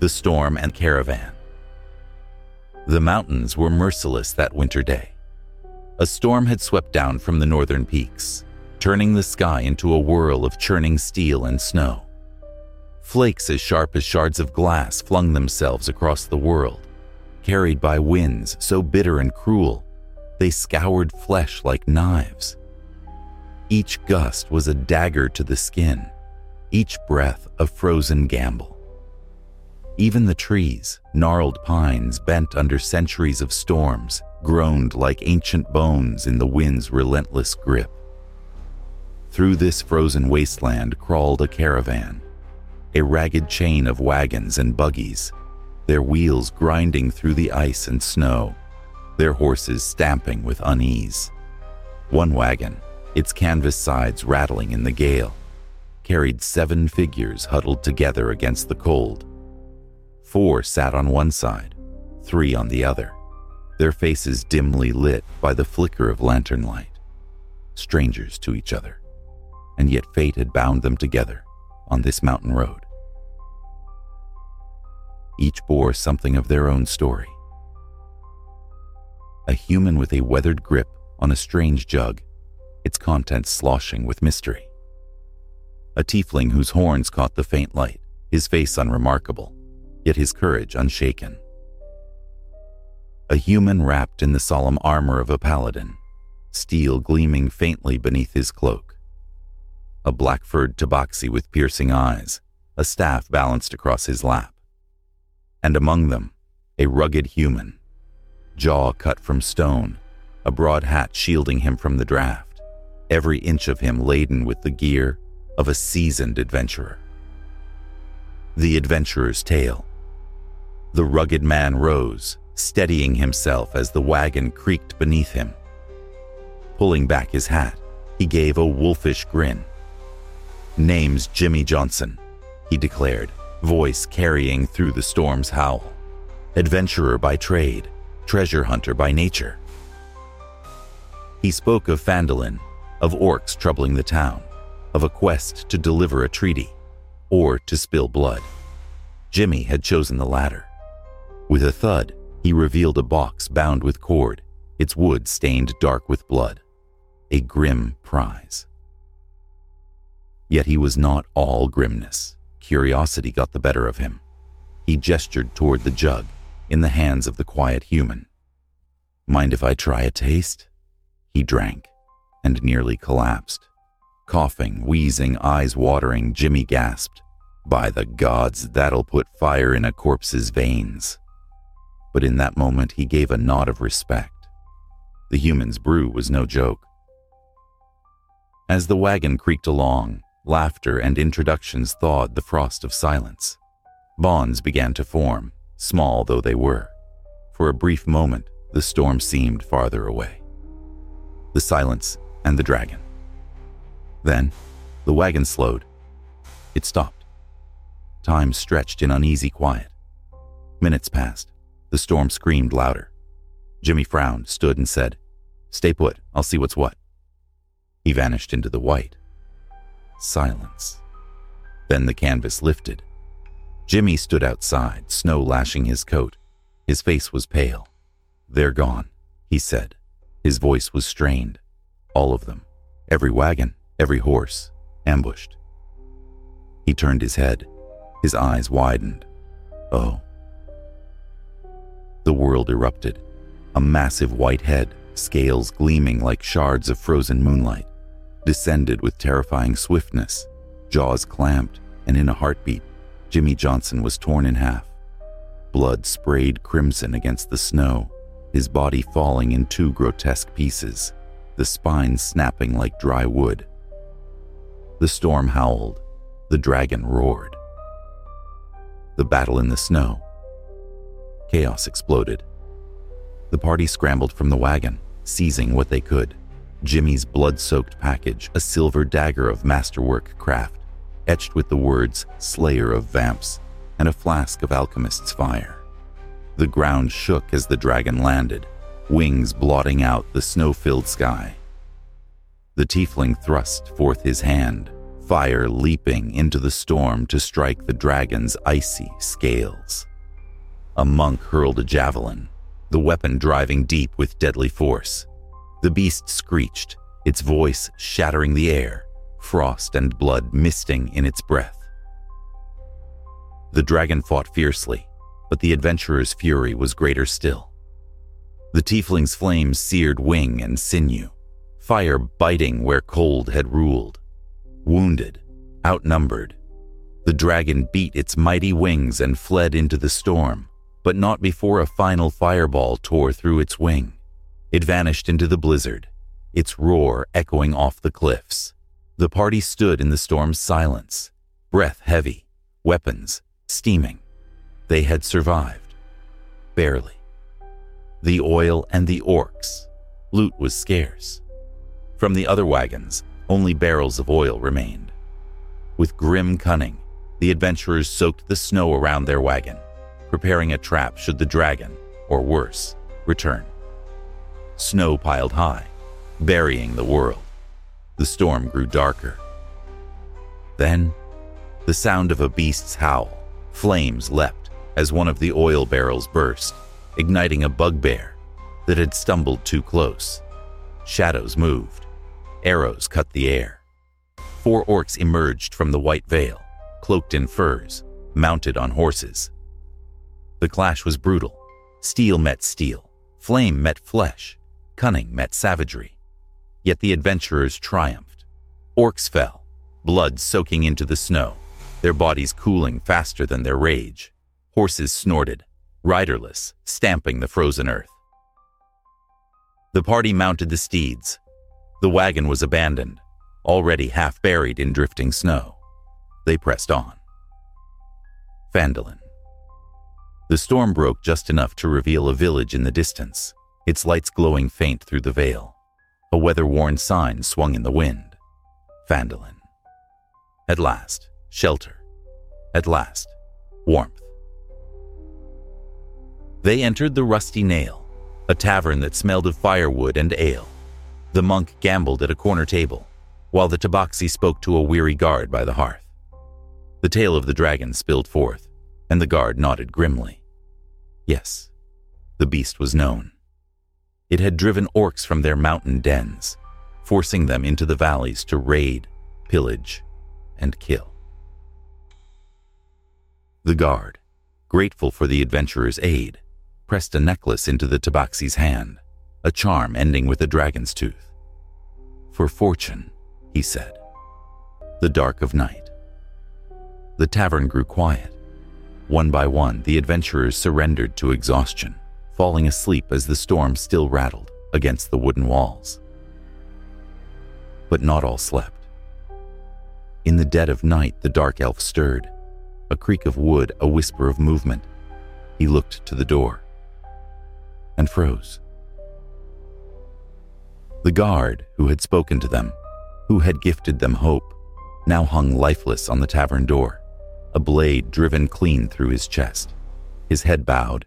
the storm and caravan. The mountains were merciless that winter day. A storm had swept down from the northern peaks, turning the sky into a whirl of churning steel and snow. Flakes as sharp as shards of glass flung themselves across the world, carried by winds so bitter and cruel, they scoured flesh like knives. Each gust was a dagger to the skin, each breath a frozen gamble. Even the trees, gnarled pines bent under centuries of storms, groaned like ancient bones in the wind's relentless grip. Through this frozen wasteland crawled a caravan, a ragged chain of wagons and buggies, their wheels grinding through the ice and snow, their horses stamping with unease. One wagon, its canvas sides rattling in the gale, carried seven figures huddled together against the cold. Four sat on one side, three on the other, their faces dimly lit by the flicker of lantern light. Strangers to each other, and yet fate had bound them together on this mountain road. Each bore something of their own story. A human with a weathered grip on a strange jug, its contents sloshing with mystery. A tiefling whose horns caught the faint light, his face unremarkable, yet his courage unshaken. A human wrapped in the solemn armor of a paladin, steel gleaming faintly beneath his cloak. A black furred tabaxi with piercing eyes, a staff balanced across his lap. And among them, a rugged human, jaw cut from stone, a broad hat shielding him from the draft, every inch of him laden with the gear of a seasoned adventurer. The adventurer's tale the rugged man rose, steadying himself as the wagon creaked beneath him. Pulling back his hat, he gave a wolfish grin. Name's Jimmy Johnson, he declared, voice carrying through the storm's howl. Adventurer by trade, treasure hunter by nature. He spoke of Phandalin, of orcs troubling the town, of a quest to deliver a treaty, or to spill blood. Jimmy had chosen the latter. With a thud, he revealed a box bound with cord, its wood stained dark with blood. A grim prize. Yet he was not all grimness. Curiosity got the better of him. He gestured toward the jug, in the hands of the quiet human. Mind if I try a taste? He drank, and nearly collapsed. Coughing, wheezing, eyes watering, Jimmy gasped, By the gods, that'll put fire in a corpse's veins but in that moment he gave a nod of respect. The human's brew was no joke. As the wagon creaked along, laughter and introductions thawed the frost of silence. Bonds began to form, small though they were. For a brief moment, the storm seemed farther away. The silence and the dragon. Then, the wagon slowed. It stopped. Time stretched in uneasy quiet. Minutes passed. The storm screamed louder. Jimmy frowned, stood, and said, Stay put, I'll see what's what. He vanished into the white. Silence. Then the canvas lifted. Jimmy stood outside, snow lashing his coat. His face was pale. They're gone, he said. His voice was strained. All of them. Every wagon, every horse, ambushed. He turned his head. His eyes widened. Oh, the world erupted. A massive white head, scales gleaming like shards of frozen moonlight, descended with terrifying swiftness, jaws clamped, and in a heartbeat, Jimmy Johnson was torn in half. Blood sprayed crimson against the snow, his body falling in two grotesque pieces, the spine snapping like dry wood. The storm howled, the dragon roared. The battle in the snow Chaos exploded. The party scrambled from the wagon, seizing what they could. Jimmy's blood soaked package, a silver dagger of masterwork craft, etched with the words Slayer of Vamps, and a flask of alchemist's fire. The ground shook as the dragon landed, wings blotting out the snow filled sky. The tiefling thrust forth his hand, fire leaping into the storm to strike the dragon's icy scales. A monk hurled a javelin, the weapon driving deep with deadly force. The beast screeched, its voice shattering the air, frost and blood misting in its breath. The dragon fought fiercely, but the adventurer's fury was greater still. The tiefling's flames seared wing and sinew, fire biting where cold had ruled. Wounded, outnumbered, the dragon beat its mighty wings and fled into the storm, but not before a final fireball tore through its wing. It vanished into the blizzard, its roar echoing off the cliffs. The party stood in the storm's silence, breath heavy, weapons steaming. They had survived. Barely. The oil and the orcs. Loot was scarce. From the other wagons, only barrels of oil remained. With grim cunning, the adventurers soaked the snow around their wagon, preparing a trap should the dragon, or worse, return. Snow piled high, burying the world. The storm grew darker. Then, the sound of a beast's howl. Flames leapt as one of the oil barrels burst, igniting a bugbear that had stumbled too close. Shadows moved. Arrows cut the air. Four orcs emerged from the white veil, cloaked in furs, mounted on horses. The clash was brutal. Steel met steel, flame met flesh, cunning met savagery. Yet the adventurers triumphed. Orcs fell, blood soaking into the snow, their bodies cooling faster than their rage. Horses snorted, riderless, stamping the frozen earth. The party mounted the steeds. The wagon was abandoned, already half buried in drifting snow. They pressed on. Phandalin. The storm broke just enough to reveal a village in the distance, its lights glowing faint through the veil. A weather worn sign swung in the wind. Phandalin. At last, shelter. At last, warmth. They entered the Rusty Nail, a tavern that smelled of firewood and ale. The monk gambled at a corner table, while the tabaxi spoke to a weary guard by the hearth. The tale of the dragon spilled forth, and the guard nodded grimly. Yes, the beast was known. It had driven orcs from their mountain dens, forcing them into the valleys to raid, pillage, and kill. The guard, grateful for the adventurer's aid, pressed a necklace into the tabaxi's hand, a charm ending with a dragon's tooth. For fortune, he said. The dark of night. The tavern grew quiet. One by one, the adventurers surrendered to exhaustion, falling asleep as the storm still rattled against the wooden walls. But not all slept. In the dead of night, the dark elf stirred a creak of wood, a whisper of movement. He looked to the door and froze. The guard who had spoken to them, who had gifted them hope, now hung lifeless on the tavern door, a blade driven clean through his chest. His head bowed,